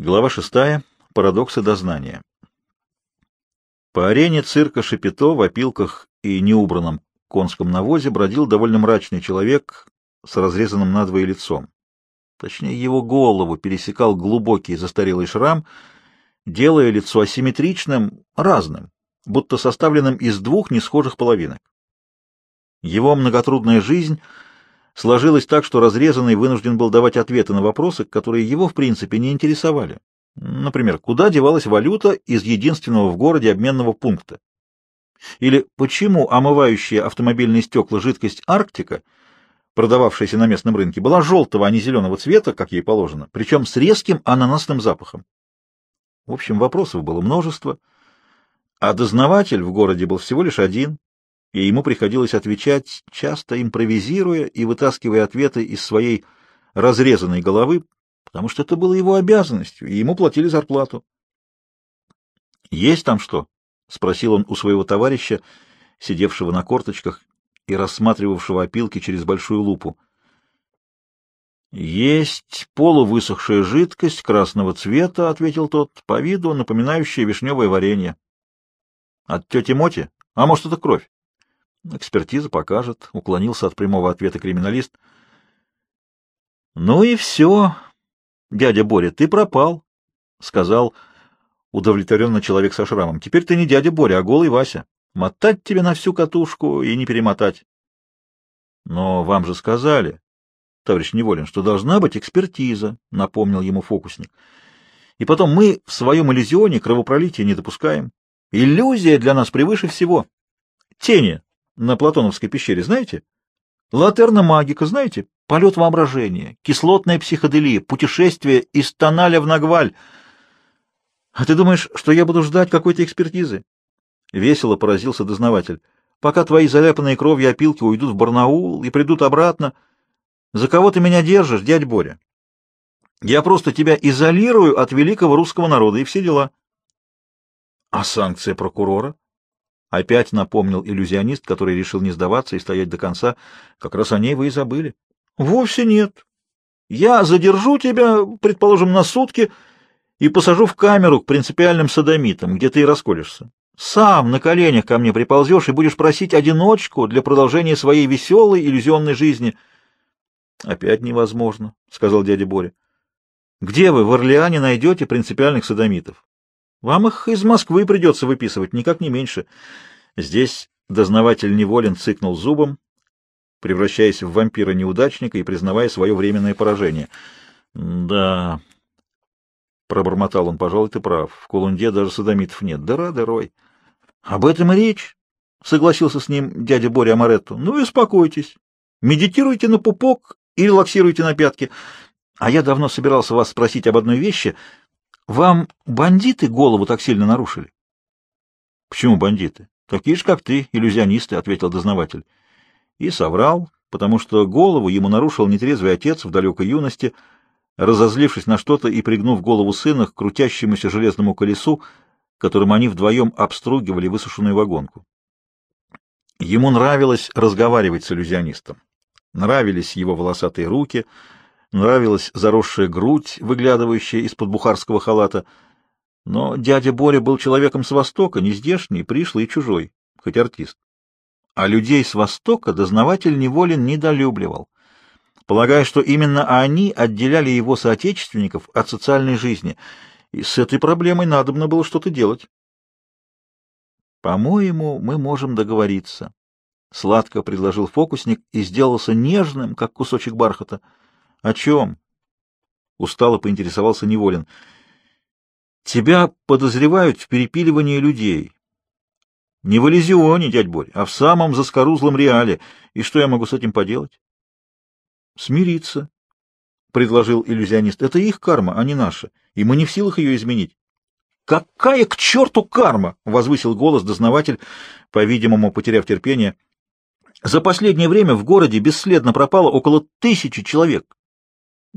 Глава шестая. Парадоксы дознания. По арене цирка Шапито в опилках и неубранном конском навозе бродил довольно мрачный человек с разрезанным надвое лицом. Точнее, его голову пересекал глубокий застарелый шрам, делая лицо асимметричным, разным, будто составленным из двух несхожих половинок. Его многотрудная жизнь сложилась так, что разрезанный вынужден был давать ответы на вопросы, которые его в принципе не интересовали. Например, куда девалась валюта из единственного в городе обменного пункта? Или почему омывающая автомобильные стекла жидкость «Арктика», продававшаяся на местном рынке, была желтого, а не зеленого цвета, как ей положено, причем с резким ананасным запахом? В общем, вопросов было множество, а дознаватель в городе был всего лишь один, и ему приходилось отвечать, часто импровизируя и вытаскивая ответы из своей разрезанной головы, потому что это было его обязанностью, и ему платили зарплату. «Есть там что?» — спросил он у своего товарища, сидевшего на корточках и рассматривавшего опилки через большую лупу. «Есть полувысохшая жидкость красного цвета», — ответил тот, — «по виду напоминающая вишневое варенье». «От тети Моти? А может, это кровь?» «Экспертиза покажет», — уклонился от прямого ответа криминалист. «Ну и все, дядя Боря, ты пропал», — сказал удовлетворенно человек со шрамом. «Теперь ты не дядя Боря, а голый Вася. Мотать тебе на всю катушку и не перемотать». «Но вам же сказали, товарищ Неволин, что должна быть экспертиза», — напомнил ему фокусник. «И потом мы в своем иллюзионе кровопролития не допускаем. Иллюзия для нас превыше всего. Тени на Платоновской пещере, знаете? Латерна магика, знаете? Полет воображения, кислотная психоделия, путешествие из Тоналя в Нагваль. А ты думаешь, что я буду ждать какой-то экспертизы? Весело поразился дознаватель. Пока твои заляпанные кровью опилки уйдут в Барнаул и придут обратно. За кого ты меня держишь, дядь Боря? Я просто тебя изолирую от великого русского народа и все дела. А санкция прокурора? Опять напомнил иллюзионист, который решил не сдаваться и стоять до конца. Как раз о ней вы и забыли. Вовсе нет. Я задержу тебя, предположим, на сутки и посажу в камеру к принципиальным садомитам, где ты и расколешься. Сам на коленях ко мне приползешь и будешь просить одиночку для продолжения своей веселой иллюзионной жизни. — Опять невозможно, — сказал дядя Боря. — Где вы в Орлеане найдете принципиальных садомитов? Вам их из Москвы придется выписывать, никак не меньше. Здесь дознаватель неволен цыкнул зубом, превращаясь в вампира-неудачника и признавая свое временное поражение. — Да, — пробормотал он, — пожалуй, ты прав. В Колунде даже садомитов нет. Да рады, Рой. — Об этом и речь, — согласился с ним дядя Боря Амаретто. — Ну и успокойтесь. Медитируйте на пупок и релаксируйте на пятки. А я давно собирался вас спросить об одной вещи. Вам бандиты голову так сильно нарушили? — Почему бандиты? — Такие же, как ты, иллюзионисты, — ответил дознаватель. И соврал, потому что голову ему нарушил нетрезвый отец в далекой юности, разозлившись на что-то и пригнув голову сына к крутящемуся железному колесу, которым они вдвоем обстругивали высушенную вагонку. Ему нравилось разговаривать с иллюзионистом. Нравились его волосатые руки, нравилась заросшая грудь, выглядывающая из-под бухарского халата. Но дядя Боря был человеком с Востока, нездешний, пришлый и чужой, хоть артист. А людей с Востока дознаватель неволен недолюбливал, полагая, что именно они отделяли его соотечественников от социальной жизни, и с этой проблемой надобно было что-то делать. «По-моему, мы можем договориться», — сладко предложил фокусник и сделался нежным, как кусочек бархата. «О чем?» — устало поинтересовался Неволин. «Тебя подозревают в перепиливании людей. Не в иллюзионе, дядь Борь, а в самом заскорузлом реале. И что я могу с этим поделать?» «Смириться», — предложил иллюзионист. «Это их карма, а не наша, и мы не в силах ее изменить». «Какая к черту карма!» — возвысил голос дознаватель, по-видимому, потеряв терпение. «За последнее время в городе бесследно пропало около тысячи человек.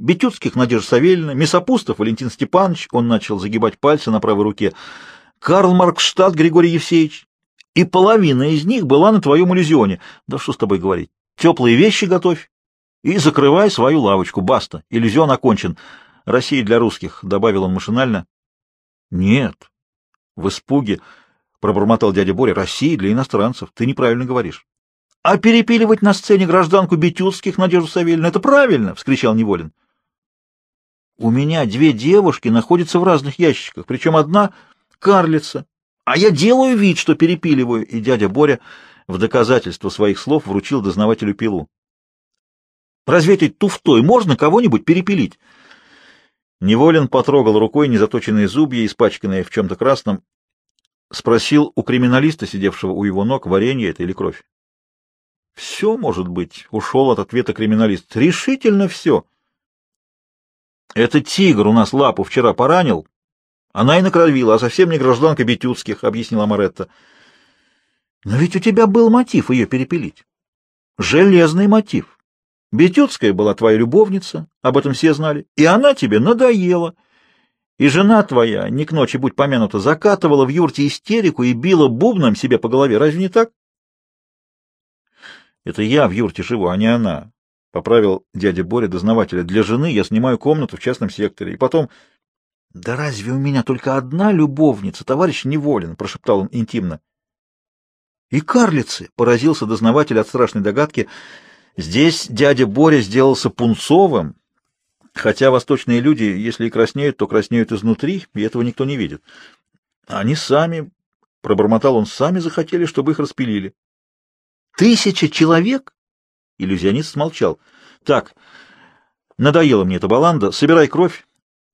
Бетюцких Надежда Савельевна, Месопустов Валентин Степанович, он начал загибать пальцы на правой руке, Карл Маркштадт Григорий Евсеевич, и половина из них была на твоем иллюзионе. Да что с тобой говорить? Теплые вещи готовь и закрывай свою лавочку, баста, иллюзион окончен. Россия для русских, — добавил он машинально. — Нет. В испуге пробормотал дядя Боря. — Россия для иностранцев. Ты неправильно говоришь. — А перепиливать на сцене гражданку Бетюцких Надежду Савельевну — это правильно! — вскричал Неволин. — У меня две девушки находятся в разных ящиках, причем одна — карлица, а я делаю вид, что перепиливаю, и дядя Боря в доказательство своих слов вручил дознавателю пилу. Разве этой туфтой можно кого-нибудь перепилить? Неволин потрогал рукой незаточенные зубья, испачканные в чем-то красном, спросил у криминалиста, сидевшего у его ног, варенье это или кровь. — Все может быть, — ушел от ответа криминалист. — Решительно все. — Это тигр у нас лапу вчера поранил. Она и накровила, а совсем не гражданка Бетюцких, — объяснила Маретта. — Но ведь у тебя был мотив ее перепилить. Железный мотив. Бетюцкая была твоя любовница, об этом все знали, и она тебе надоела. И жена твоя, не к ночи будь помянута, закатывала в юрте истерику и била бубном себе по голове. Разве не так? Это я в юрте живу, а не она. Поправил дядя Боря дознавателя. Для жены я снимаю комнату в частном секторе. И потом... Да разве у меня только одна любовница, товарищ Неволин? Прошептал он интимно. И карлицы, поразился дознаватель от страшной догадки, — Здесь дядя Боря сделался пунцовым, хотя восточные люди, если и краснеют, то краснеют изнутри, и этого никто не видит. Они сами, — пробормотал он, — сами захотели, чтобы их распилили. Тысяча человек? Иллюзионист смолчал. Так, надоела мне эта баланда, собирай кровь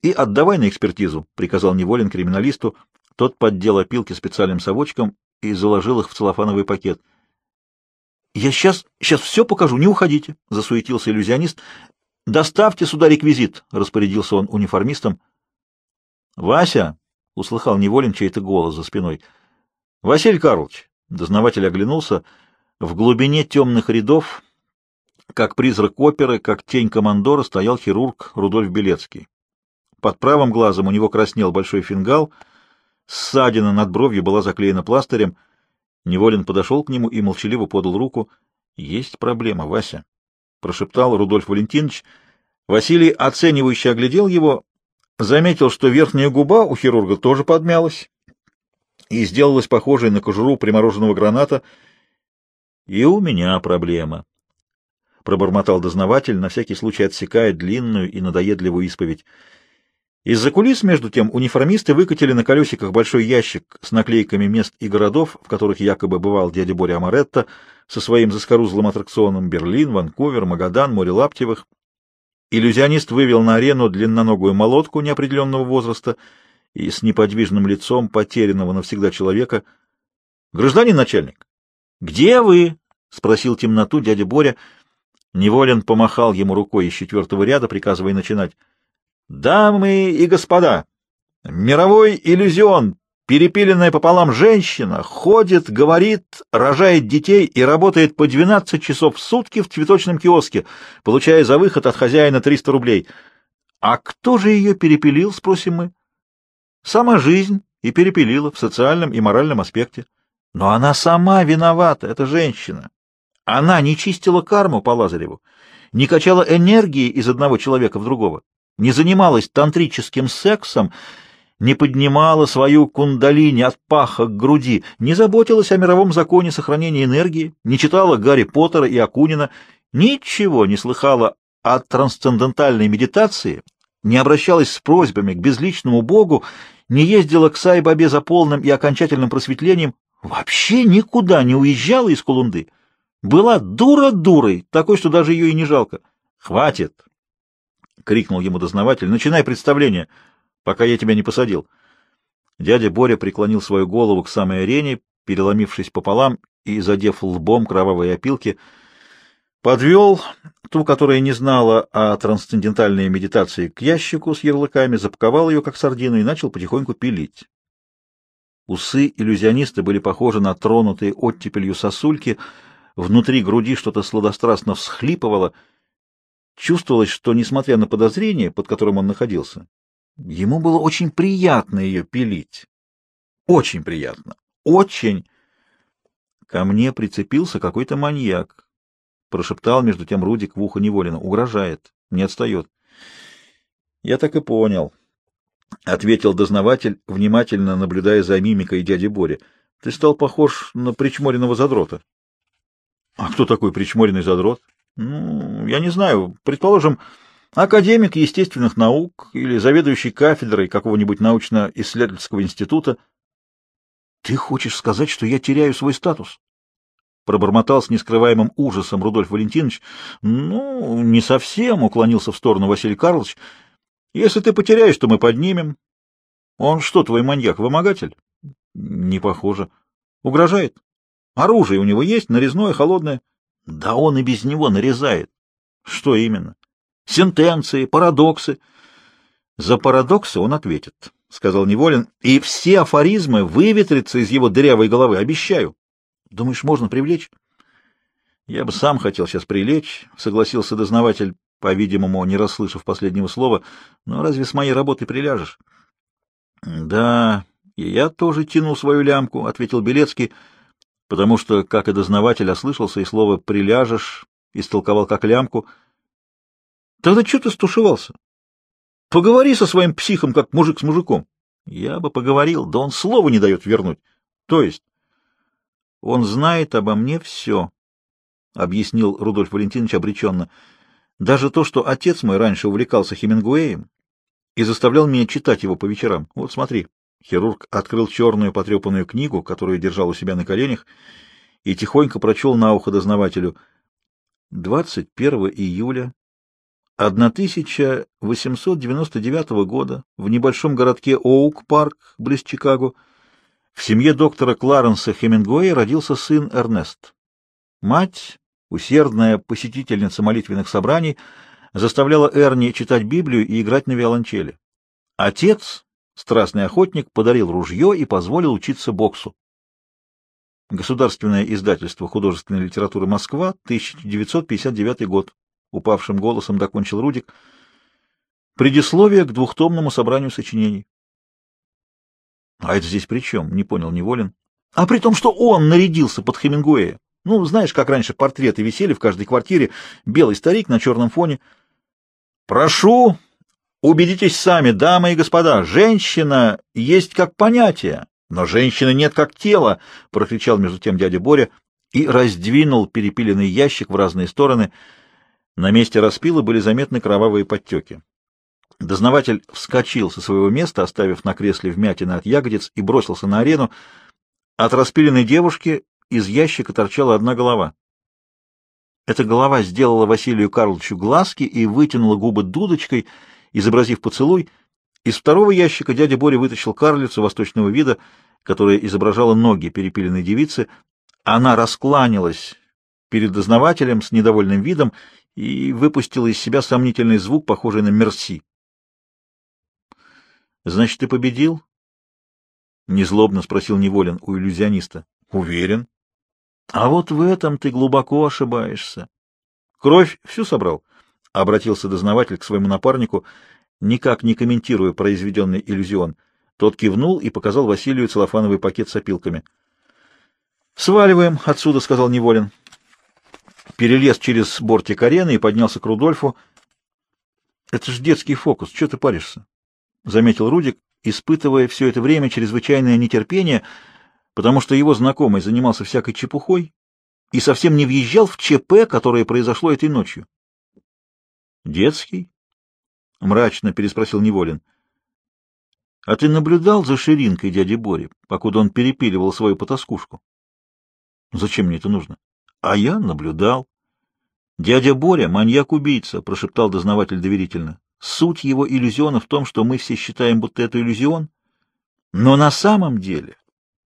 и отдавай на экспертизу, — приказал Неволин криминалисту. Тот поддел опилки специальным совочком и заложил их в целлофановый пакет — «Я сейчас, сейчас все покажу, не уходите», — засуетился иллюзионист. «Доставьте сюда реквизит», — распорядился он униформистом. «Вася», — услыхал неволен чей-то голос за спиной. «Василий Карлович», — дознаватель оглянулся, — в глубине темных рядов, как призрак оперы, как тень командора, стоял хирург Рудольф Белецкий. Под правым глазом у него краснел большой фингал, ссадина над бровью была заклеена пластырем — Неволин подошел к нему и молчаливо подал руку. — Есть проблема, Вася, — прошептал Рудольф Валентинович. Василий оценивающе оглядел его, заметил, что верхняя губа у хирурга тоже подмялась и сделалась похожей на кожуру примороженного граната. — И у меня проблема, — пробормотал дознаватель, на всякий случай отсекая длинную и надоедливую исповедь. Из-за кулис, между тем, униформисты выкатили на колесиках большой ящик с наклейками мест и городов, в которых якобы бывал дядя Боря Амаретто со своим заскорузлым аттракционом Берлин, Ванкувер, Магадан, море Лаптевых. Иллюзионист вывел на арену длинноногую молотку неопределенного возраста и с неподвижным лицом потерянного навсегда человека. — Гражданин начальник, где вы? — спросил темноту дядя Боря. Неволен помахал ему рукой из четвертого ряда, приказывая начинать. Дамы и господа, мировой иллюзион, перепиленная пополам женщина, ходит, говорит, рожает детей и работает по 12 часов в сутки в цветочном киоске, получая за выход от хозяина 300 рублей. А кто же ее перепилил, спросим мы? Сама жизнь и перепилила в социальном и моральном аспекте. Но она сама виновата, эта женщина. Она не чистила карму по Лазареву, не качала энергии из одного человека в другого не занималась тантрическим сексом, не поднимала свою кундалини от паха к груди, не заботилась о мировом законе сохранения энергии, не читала Гарри Поттера и Акунина, ничего не слыхала о трансцендентальной медитации, не обращалась с просьбами к безличному Богу, не ездила к Сай-Бабе за полным и окончательным просветлением, вообще никуда не уезжала из Колунды. Была дура дурой, такой, что даже ее и не жалко. Хватит, крикнул ему дознаватель. «Начинай представление, пока я тебя не посадил». Дядя Боря преклонил свою голову к самой арене, переломившись пополам и задев лбом кровавые опилки, подвел ту, которая не знала о трансцендентальной медитации, к ящику с ярлыками, запаковал ее, как сардину, и начал потихоньку пилить. Усы иллюзиониста были похожи на тронутые оттепелью сосульки, внутри груди что-то сладострастно всхлипывало — Чувствовалось, что, несмотря на подозрение, под которым он находился, ему было очень приятно ее пилить. Очень приятно. Очень. Ко мне прицепился какой-то маньяк. Прошептал между тем Рудик в ухо Неволина. Угрожает. Не отстает. Я так и понял, — ответил дознаватель, внимательно наблюдая за мимикой дяди Бори. — Ты стал похож на причморенного задрота. — А кто такой причморенный задрот? — Ну, я не знаю. Предположим, академик естественных наук или заведующий кафедрой какого-нибудь научно-исследовательского института. — Ты хочешь сказать, что я теряю свой статус? — пробормотал с нескрываемым ужасом Рудольф Валентинович. — Ну, не совсем, — уклонился в сторону Василий Карлович. — Если ты потеряешь, то мы поднимем. Он что, твой маньяк, вымогатель? — Не похоже. — Угрожает? Оружие у него есть, нарезное, холодное? Да он и без него нарезает. Что именно? Сентенции, парадоксы. За парадоксы он ответит, — сказал Неволин, — и все афоризмы выветрятся из его дырявой головы, обещаю. Думаешь, можно привлечь? Я бы сам хотел сейчас прилечь, — согласился дознаватель, по-видимому, не расслышав последнего слова. Но разве с моей работы приляжешь? — Да, и я тоже тянул свою лямку, — ответил Белецкий, — потому что, как и дознаватель, ослышался и слово «приляжешь» истолковал как лямку. Тогда что ты стушевался? Поговори со своим психом, как мужик с мужиком. Я бы поговорил, да он слова не дает вернуть. То есть он знает обо мне все, — объяснил Рудольф Валентинович обреченно. Даже то, что отец мой раньше увлекался Хемингуэем и заставлял меня читать его по вечерам. Вот смотри. Хирург открыл черную потрепанную книгу, которую держал у себя на коленях, и тихонько прочел на ухо дознавателю. 21 июля 1899 года в небольшом городке Оук-парк, близ Чикаго, в семье доктора Кларенса Хемингуэя родился сын Эрнест. Мать, усердная посетительница молитвенных собраний, заставляла Эрни читать Библию и играть на виолончели. Отец, страстный охотник подарил ружье и позволил учиться боксу. Государственное издательство художественной литературы «Москва», 1959 год. Упавшим голосом докончил Рудик. Предисловие к двухтомному собранию сочинений. — А это здесь при чем? — не понял Неволин. — А при том, что он нарядился под Хемингуэя. Ну, знаешь, как раньше портреты висели в каждой квартире, белый старик на черном фоне. — Прошу Убедитесь сами, дамы и господа, женщина есть как понятие, но женщины нет как тело, — прокричал между тем дядя Боря и раздвинул перепиленный ящик в разные стороны. На месте распила были заметны кровавые подтеки. Дознаватель вскочил со своего места, оставив на кресле вмятины от ягодиц, и бросился на арену. От распиленной девушки из ящика торчала одна голова. Эта голова сделала Василию Карловичу глазки и вытянула губы дудочкой — Изобразив поцелуй, из второго ящика дядя Боря вытащил карлицу восточного вида, которая изображала ноги перепиленной девицы. Она раскланялась перед дознавателем с недовольным видом и выпустила из себя сомнительный звук, похожий на «мерси». «Значит, ты победил?» — незлобно спросил Неволин у иллюзиониста. «Уверен». «А вот в этом ты глубоко ошибаешься. Кровь всю собрал?» — обратился дознаватель к своему напарнику, никак не комментируя произведенный иллюзион. Тот кивнул и показал Василию целлофановый пакет с опилками. «Сваливаем отсюда», — сказал Неволин. Перелез через бортик арены и поднялся к Рудольфу. «Это ж детский фокус, что ты паришься?» — заметил Рудик, испытывая все это время чрезвычайное нетерпение, потому что его знакомый занимался всякой чепухой и совсем не въезжал в ЧП, которое произошло этой ночью. Детский? Мрачно переспросил Неволин. А ты наблюдал за ширинкой дяди Бори, покуда он перепиливал свою потаскушку? Зачем мне это нужно? А я наблюдал. Дядя Боря — маньяк-убийца, прошептал дознаватель доверительно. Суть его иллюзиона в том, что мы все считаем, будто это иллюзион. Но на самом деле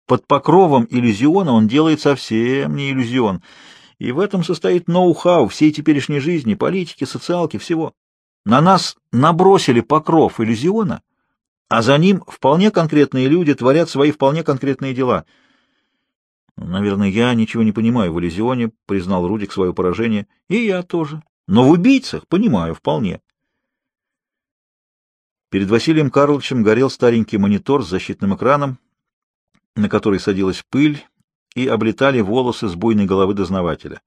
под покровом иллюзиона он делает совсем не иллюзион — и в этом состоит ноу-хау всей теперешней жизни, политики, социалки, всего. На нас набросили покров иллюзиона, а за ним вполне конкретные люди творят свои вполне конкретные дела. Наверное, я ничего не понимаю в иллюзионе, признал Рудик свое поражение. И я тоже. Но в убийцах понимаю вполне. Перед Василием Карловичем горел старенький монитор с защитным экраном, на который садилась пыль, и облетали волосы с буйной головы дознавателя.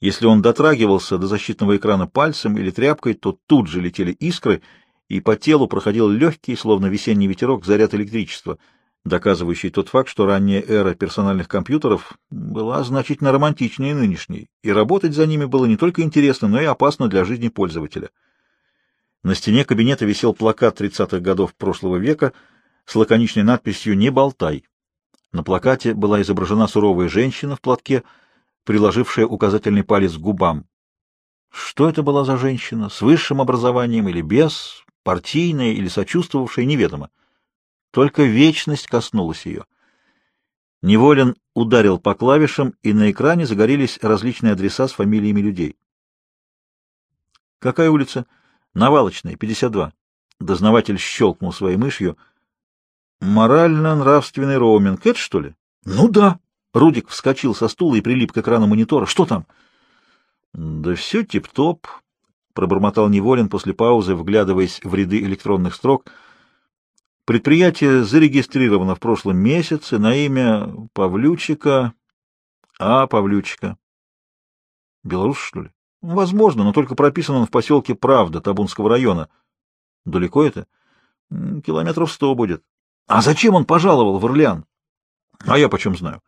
Если он дотрагивался до защитного экрана пальцем или тряпкой, то тут же летели искры, и по телу проходил легкий, словно весенний ветерок, заряд электричества, доказывающий тот факт, что ранняя эра персональных компьютеров была значительно романтичнее нынешней, и работать за ними было не только интересно, но и опасно для жизни пользователя. На стене кабинета висел плакат 30-х годов прошлого века с лаконичной надписью «Не болтай». На плакате была изображена суровая женщина в платке, приложившая указательный палец к губам. Что это была за женщина, с высшим образованием или без, партийная или сочувствовавшая, неведомо. Только вечность коснулась ее. Неволен ударил по клавишам, и на экране загорелись различные адреса с фамилиями людей. «Какая улица?» «Навалочная, 52». Дознаватель щелкнул своей мышью. «Морально-нравственный роуминг. Это что ли?» «Ну да». Рудик вскочил со стула и прилип к экрану монитора. «Что там?» «Да все тип-топ», — пробормотал Неволин после паузы, вглядываясь в ряды электронных строк. «Предприятие зарегистрировано в прошлом месяце на имя Павлючика А. Павлючика». «Белорус, что ли?» «Возможно, но только прописан он в поселке Правда Табунского района». «Далеко это?» «Километров сто будет». «А зачем он пожаловал в Орлеан?» «А я почем знаю?»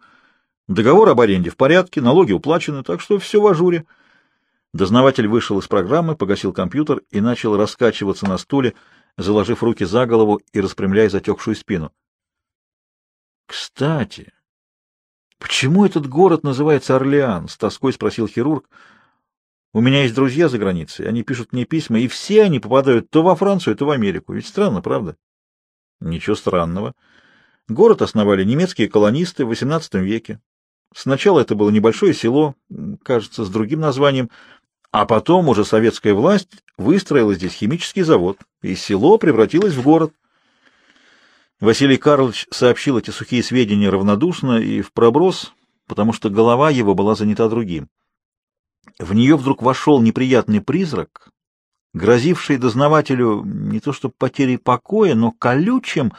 «Договор об аренде в порядке, налоги уплачены, так что все в ажуре». Дознаватель вышел из программы, погасил компьютер и начал раскачиваться на стуле, заложив руки за голову и распрямляя затекшую спину. «Кстати, почему этот город называется Орлеан?» — с тоской спросил хирург. «У меня есть друзья за границей, они пишут мне письма, и все они попадают то во Францию, то в Америку. Ведь странно, правда?» «Ничего странного. Город основали немецкие колонисты в XVIII веке. Сначала это было небольшое село, кажется, с другим названием — а потом уже советская власть выстроила здесь химический завод, и село превратилось в город. Василий Карлович сообщил эти сухие сведения равнодушно и в проброс, потому что голова его была занята другим. В нее вдруг вошел неприятный призрак, грозивший дознавателю не то что потерей покоя, но колючим,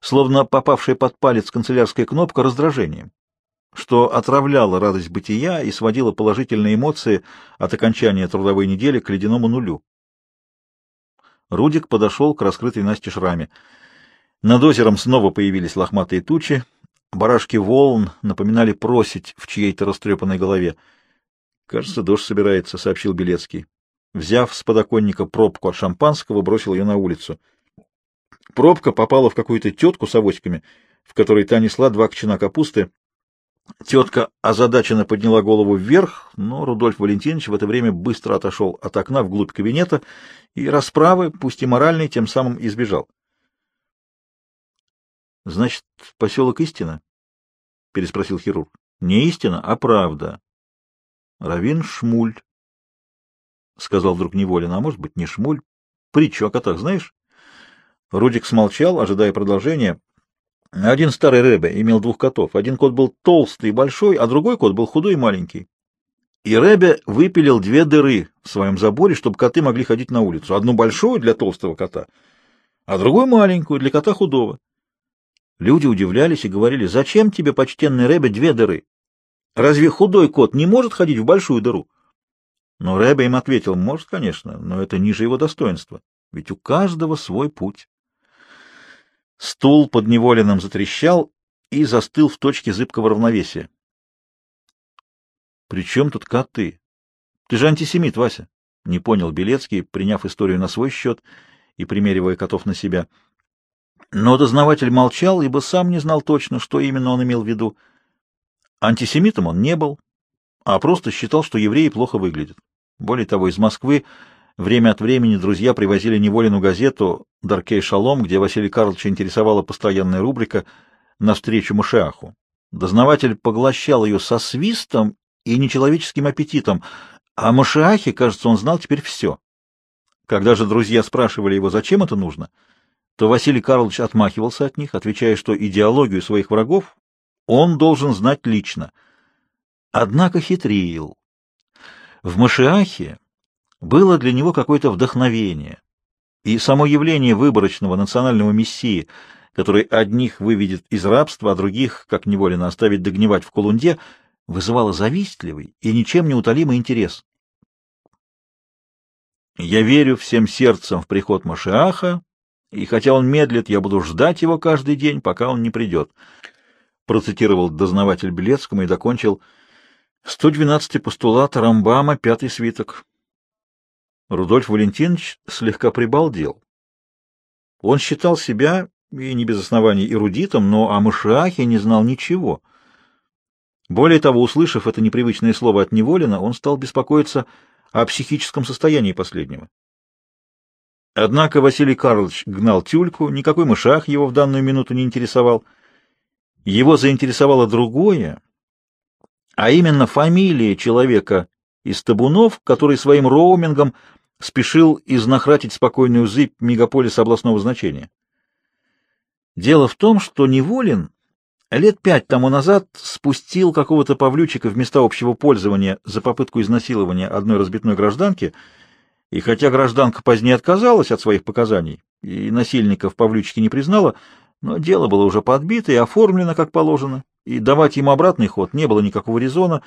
словно попавшая под палец канцелярская кнопка, раздражением что отравляло радость бытия и сводило положительные эмоции от окончания трудовой недели к ледяному нулю. Рудик подошел к раскрытой настежь раме. Над озером снова появились лохматые тучи, барашки волн напоминали просить в чьей-то растрепанной голове. «Кажется, дождь собирается», — сообщил Белецкий. Взяв с подоконника пробку от шампанского, бросил ее на улицу. Пробка попала в какую-то тетку с авоськами, в которой та несла два кочана капусты, Тетка озадаченно подняла голову вверх, но Рудольф Валентинович в это время быстро отошел от окна вглубь кабинета и расправы, пусть и моральной, тем самым избежал. — Значит, поселок Истина? — переспросил хирург. — Не истина, а правда. — Равин Шмуль, — сказал вдруг Неволин, — а может быть, не Шмуль. Притчу о котах знаешь? Рудик смолчал, ожидая продолжения. Один старый Рэбе имел двух котов. Один кот был толстый и большой, а другой кот был худой и маленький. И Рэбе выпилил две дыры в своем заборе, чтобы коты могли ходить на улицу. Одну большую для толстого кота, а другую маленькую для кота худого. Люди удивлялись и говорили, зачем тебе, почтенный Рэбе, две дыры? Разве худой кот не может ходить в большую дыру? Но Рэбе им ответил, может, конечно, но это ниже его достоинства, ведь у каждого свой путь. Стул под неволенным затрещал и застыл в точке зыбкого равновесия. — При чем тут коты? Ты же антисемит, Вася. Не понял Белецкий, приняв историю на свой счет и примеривая котов на себя. Но дознаватель молчал, ибо сам не знал точно, что именно он имел в виду. Антисемитом он не был, а просто считал, что евреи плохо выглядят. Более того, из Москвы Время от времени друзья привозили неволенную газету «Даркей Шалом», где Василий Карловича интересовала постоянная рубрика «Навстречу Машиаху». Дознаватель поглощал ее со свистом и нечеловеческим аппетитом, а о кажется, он знал теперь все. Когда же друзья спрашивали его, зачем это нужно, то Василий Карлович отмахивался от них, отвечая, что идеологию своих врагов он должен знать лично. Однако хитрил. В Машиахе было для него какое-то вдохновение. И само явление выборочного национального мессии, который одних выведет из рабства, а других, как неволено, оставить догнивать в Колунде, вызывало завистливый и ничем не утолимый интерес. Я верю всем сердцем в приход Машиаха, и хотя он медлит, я буду ждать его каждый день, пока он не придет. Процитировал дознаватель Белецкому и докончил 112-й постулат Рамбама, пятый свиток. Рудольф Валентинович слегка прибалдел. Он считал себя, и не без оснований, эрудитом, но о Машиахе не знал ничего. Более того, услышав это непривычное слово от Неволина, он стал беспокоиться о психическом состоянии последнего. Однако Василий Карлович гнал тюльку, никакой мышах его в данную минуту не интересовал. Его заинтересовало другое, а именно фамилия человека из табунов, который своим роумингом спешил изнахратить спокойную зыбь мегаполиса областного значения. Дело в том, что Неволин лет пять тому назад спустил какого-то павлючика в места общего пользования за попытку изнасилования одной разбитной гражданки, и хотя гражданка позднее отказалась от своих показаний и насильников павлючки не признала, но дело было уже подбито и оформлено как положено, и давать им обратный ход не было никакого резона.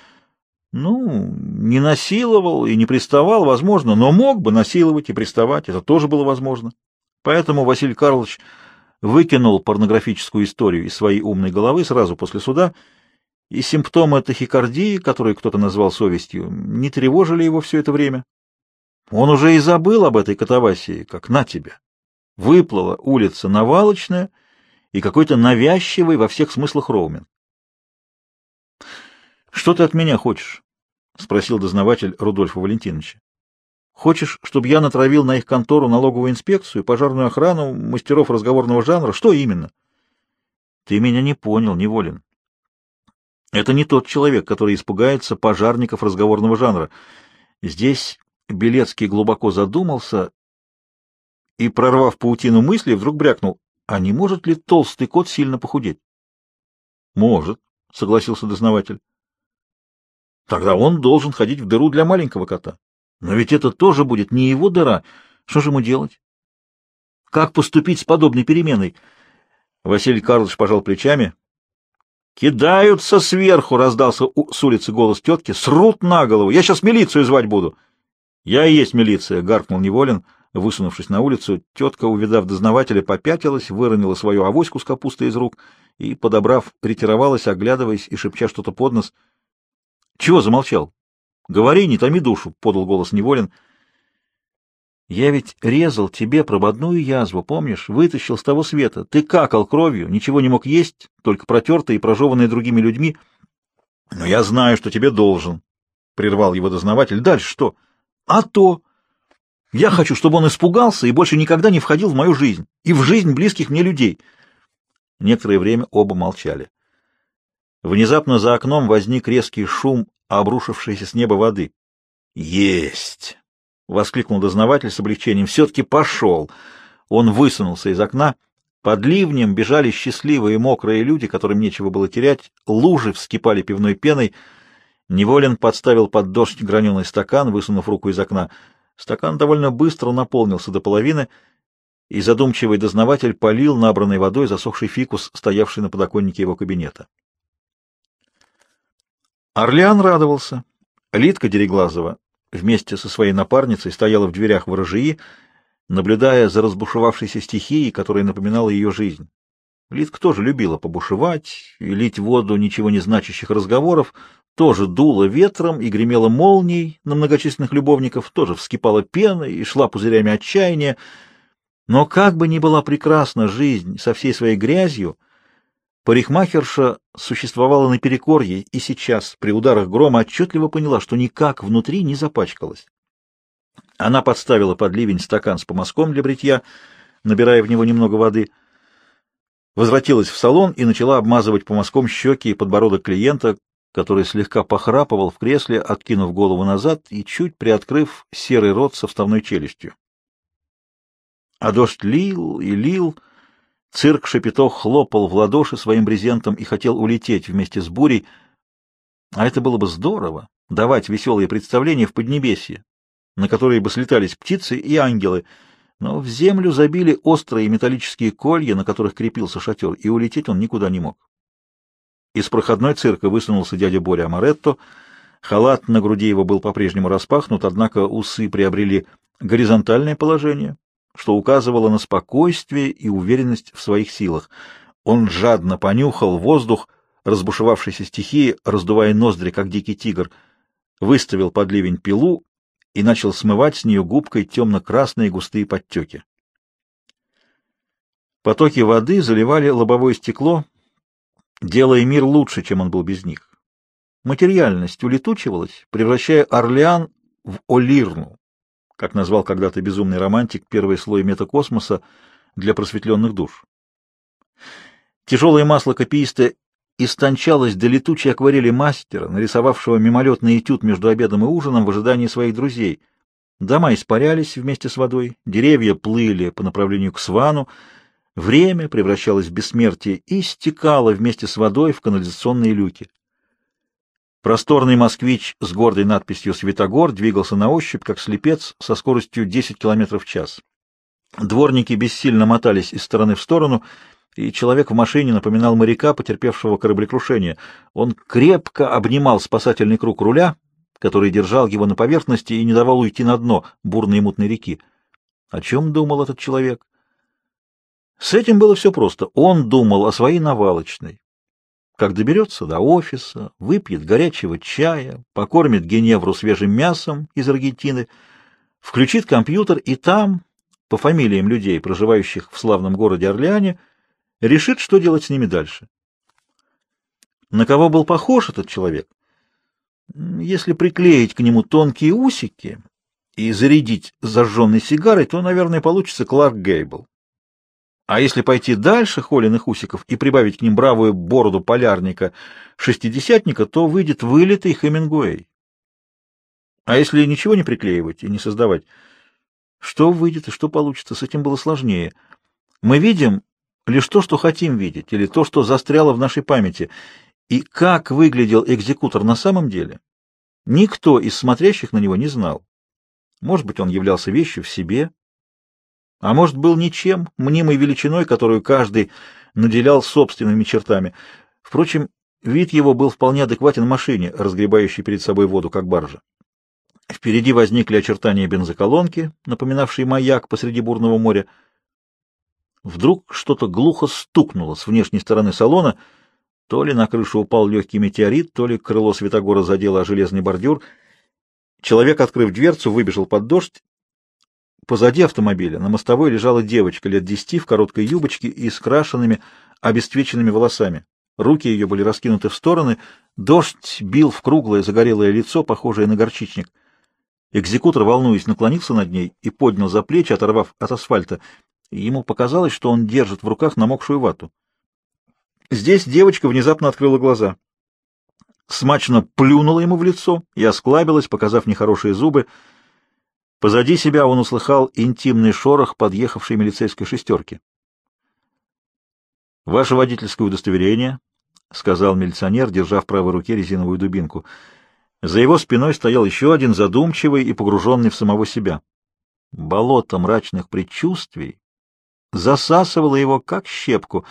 Ну, не насиловал и не приставал, возможно, но мог бы насиловать и приставать, это тоже было возможно. Поэтому Василий Карлович выкинул порнографическую историю из своей умной головы сразу после суда, и симптомы тахикардии, которые кто-то назвал совестью, не тревожили его все это время. Он уже и забыл об этой катавасии, как на тебе. Выплыла улица Навалочная и какой-то навязчивый во всех смыслах роуминг. — Что ты от меня хочешь? — спросил дознаватель Рудольфа Валентиновича. — Хочешь, чтобы я натравил на их контору налоговую инспекцию, пожарную охрану, мастеров разговорного жанра? Что именно? — Ты меня не понял, неволен. Это не тот человек, который испугается пожарников разговорного жанра. Здесь Белецкий глубоко задумался и, прорвав паутину мысли, вдруг брякнул, а не может ли толстый кот сильно похудеть? — Может, — согласился дознаватель. Тогда он должен ходить в дыру для маленького кота. Но ведь это тоже будет не его дыра. Что же ему делать? Как поступить с подобной переменой? Василий Карлович пожал плечами. «Кидаются сверху!» — раздался с улицы голос тетки. «Срут на голову! Я сейчас милицию звать буду!» «Я и есть милиция!» — гаркнул Неволин, высунувшись на улицу. Тетка, увидав дознавателя, попятилась, выронила свою авоську с капустой из рук и, подобрав, ретировалась, оглядываясь и шепча что-то под нос —— Чего замолчал? — Говори, не томи душу, — подал голос Неволин. — Я ведь резал тебе прободную язву, помнишь? Вытащил с того света. Ты какал кровью, ничего не мог есть, только протертый и прожеванный другими людьми. — Но я знаю, что тебе должен, — прервал его дознаватель. — Дальше что? — А то! Я хочу, чтобы он испугался и больше никогда не входил в мою жизнь и в жизнь близких мне людей. Некоторое время оба молчали. Внезапно за окном возник резкий шум, обрушившийся с неба воды. «Есть!» — воскликнул дознаватель с облегчением. «Все-таки пошел!» Он высунулся из окна. Под ливнем бежали счастливые мокрые люди, которым нечего было терять. Лужи вскипали пивной пеной. Неволин подставил под дождь граненый стакан, высунув руку из окна. Стакан довольно быстро наполнился до половины, и задумчивый дознаватель полил набранной водой засохший фикус, стоявший на подоконнике его кабинета. Орлеан радовался. Лидка Дереглазова вместе со своей напарницей стояла в дверях ворожии, наблюдая за разбушевавшейся стихией, которая напоминала ее жизнь. Лидка тоже любила побушевать и лить воду ничего не значащих разговоров, тоже дула ветром и гремела молнией на многочисленных любовников, тоже вскипала пена и шла пузырями отчаяния. Но как бы ни была прекрасна жизнь со всей своей грязью, Парикмахерша существовала наперекор ей и сейчас, при ударах грома, отчетливо поняла, что никак внутри не запачкалась. Она подставила под ливень стакан с помазком для бритья, набирая в него немного воды, возвратилась в салон и начала обмазывать помазком щеки и подбородок клиента, который слегка похрапывал в кресле, откинув голову назад и чуть приоткрыв серый рот со вставной челюстью. А дождь лил и лил, Цирк Шапито хлопал в ладоши своим брезентом и хотел улететь вместе с бурей. А это было бы здорово — давать веселые представления в Поднебесье, на которые бы слетались птицы и ангелы, но в землю забили острые металлические колья, на которых крепился шатер, и улететь он никуда не мог. Из проходной цирка высунулся дядя Боря Амаретто. Халат на груди его был по-прежнему распахнут, однако усы приобрели горизонтальное положение, что указывало на спокойствие и уверенность в своих силах. Он жадно понюхал воздух, разбушевавшейся стихии, раздувая ноздри, как дикий тигр, выставил под ливень пилу и начал смывать с нее губкой темно-красные густые подтеки. Потоки воды заливали лобовое стекло, делая мир лучше, чем он был без них. Материальность улетучивалась, превращая Орлеан в Олирну, как назвал когда-то безумный романтик первый слой метакосмоса для просветленных душ. Тяжелое масло копииста истончалось до летучей акварели мастера, нарисовавшего мимолетный этюд между обедом и ужином в ожидании своих друзей. Дома испарялись вместе с водой, деревья плыли по направлению к свану, время превращалось в бессмертие и стекало вместе с водой в канализационные люки. Просторный москвич с гордой надписью «Светогор» двигался на ощупь, как слепец, со скоростью 10 км в час. Дворники бессильно мотались из стороны в сторону, и человек в машине напоминал моряка, потерпевшего кораблекрушение. Он крепко обнимал спасательный круг руля, который держал его на поверхности и не давал уйти на дно бурной и мутной реки. О чем думал этот человек? С этим было все просто. Он думал о своей навалочной, как доберется до офиса, выпьет горячего чая, покормит Геневру свежим мясом из Аргентины, включит компьютер и там, по фамилиям людей, проживающих в славном городе Орлеане, решит, что делать с ними дальше. На кого был похож этот человек? Если приклеить к нему тонкие усики и зарядить зажженной сигарой, то, наверное, получится Кларк Гейбл. А если пойти дальше холеных усиков и прибавить к ним бравую бороду полярника шестидесятника, то выйдет вылитый Хемингуэй. А если ничего не приклеивать и не создавать, что выйдет и что получится, с этим было сложнее. Мы видим лишь то, что хотим видеть, или то, что застряло в нашей памяти. И как выглядел экзекутор на самом деле, никто из смотрящих на него не знал. Может быть, он являлся вещью в себе, а может, был ничем, мнимой величиной, которую каждый наделял собственными чертами. Впрочем, вид его был вполне адекватен машине, разгребающей перед собой воду, как баржа. Впереди возникли очертания бензоколонки, напоминавшие маяк посреди бурного моря. Вдруг что-то глухо стукнуло с внешней стороны салона, то ли на крышу упал легкий метеорит, то ли крыло Светогора задело железный бордюр. Человек, открыв дверцу, выбежал под дождь Позади автомобиля на мостовой лежала девочка лет десяти в короткой юбочке и с крашенными, обесцвеченными волосами. Руки ее были раскинуты в стороны, дождь бил в круглое загорелое лицо, похожее на горчичник. Экзекутор, волнуясь, наклонился над ней и поднял за плечи, оторвав от асфальта. Ему показалось, что он держит в руках намокшую вату. Здесь девочка внезапно открыла глаза. Смачно плюнула ему в лицо и осклабилась, показав нехорошие зубы, Позади себя он услыхал интимный шорох подъехавшей милицейской шестерки. «Ваше водительское удостоверение», — сказал милиционер, держа в правой руке резиновую дубинку. За его спиной стоял еще один задумчивый и погруженный в самого себя. Болото мрачных предчувствий засасывало его, как щепку,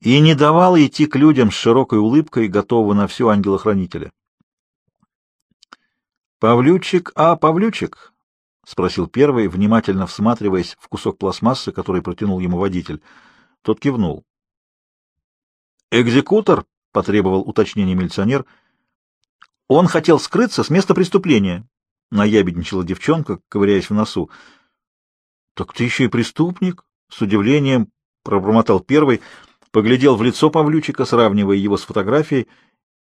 и не давало идти к людям с широкой улыбкой, готового на всю ангела-хранителя. «Павлючик, а, Павлючик!» — спросил первый, внимательно всматриваясь в кусок пластмассы, который протянул ему водитель. Тот кивнул. «Экзекутор?» — потребовал уточнение милиционер. «Он хотел скрыться с места преступления», — наябедничала девчонка, ковыряясь в носу. «Так ты еще и преступник?» — с удивлением пробормотал первый, поглядел в лицо Павлючика, сравнивая его с фотографией,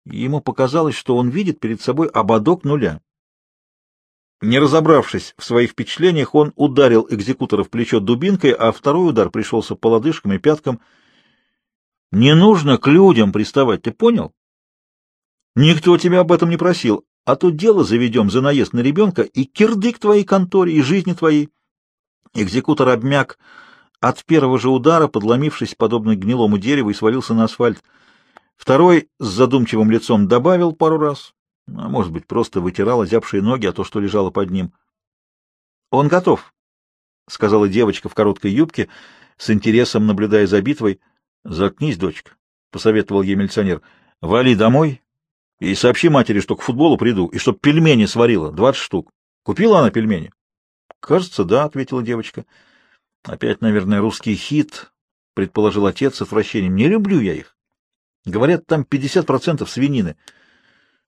и ему показалось, что он видит перед собой ободок нуля. Не разобравшись в своих впечатлениях, он ударил экзекутора в плечо дубинкой, а второй удар пришелся по лодыжкам и пяткам. «Не нужно к людям приставать, ты понял? Никто тебя об этом не просил, а то дело заведем за наезд на ребенка и кирдык твоей конторе, и жизни твоей». Экзекутор обмяк от первого же удара, подломившись подобно гнилому дереву, и свалился на асфальт. Второй с задумчивым лицом добавил пару раз, а может быть, просто вытирал озябшие ноги, а то, что лежало под ним. «Он готов», — сказала девочка в короткой юбке, с интересом наблюдая за битвой. «Заткнись, дочка», — посоветовал ей милиционер. «Вали домой и сообщи матери, что к футболу приду, и чтоб пельмени сварила, двадцать штук. Купила она пельмени?» Кажется, да, ответила девочка. Опять, наверное, русский хит, предположил отец с отвращением. Не люблю я их. Говорят, там 50% свинины.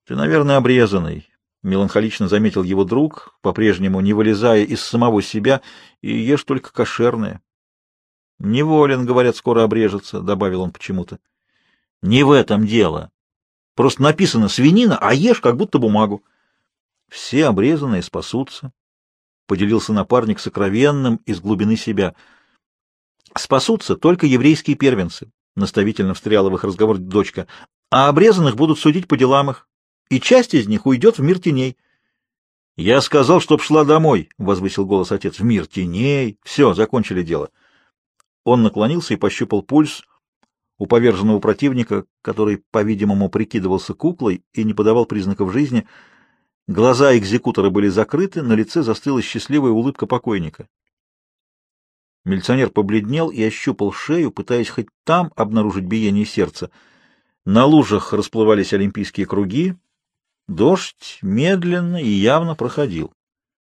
Ты, наверное, обрезанный, меланхолично заметил его друг, по-прежнему не вылезая из самого себя, и ешь только кошерное. Неволен, говорят, скоро обрежется, добавил он почему-то. Не в этом дело. Просто написано свинина, а ешь как будто бумагу. Все обрезанные спасутся, поделился напарник сокровенным из глубины себя. Спасутся только еврейские первенцы, наставительно встряла в их разговор дочка, а обрезанных будут судить по делам их, и часть из них уйдет в мир теней. Я сказал, чтоб шла домой, возвысил голос отец. В мир теней. Все, закончили дело. Он наклонился и пощупал пульс у поверженного противника, который, по-видимому, прикидывался куклой и не подавал признаков жизни. Глаза экзекутора были закрыты, на лице застыла счастливая улыбка покойника. Милиционер побледнел и ощупал шею, пытаясь хоть там обнаружить биение сердца. На лужах расплывались олимпийские круги. Дождь медленно и явно проходил.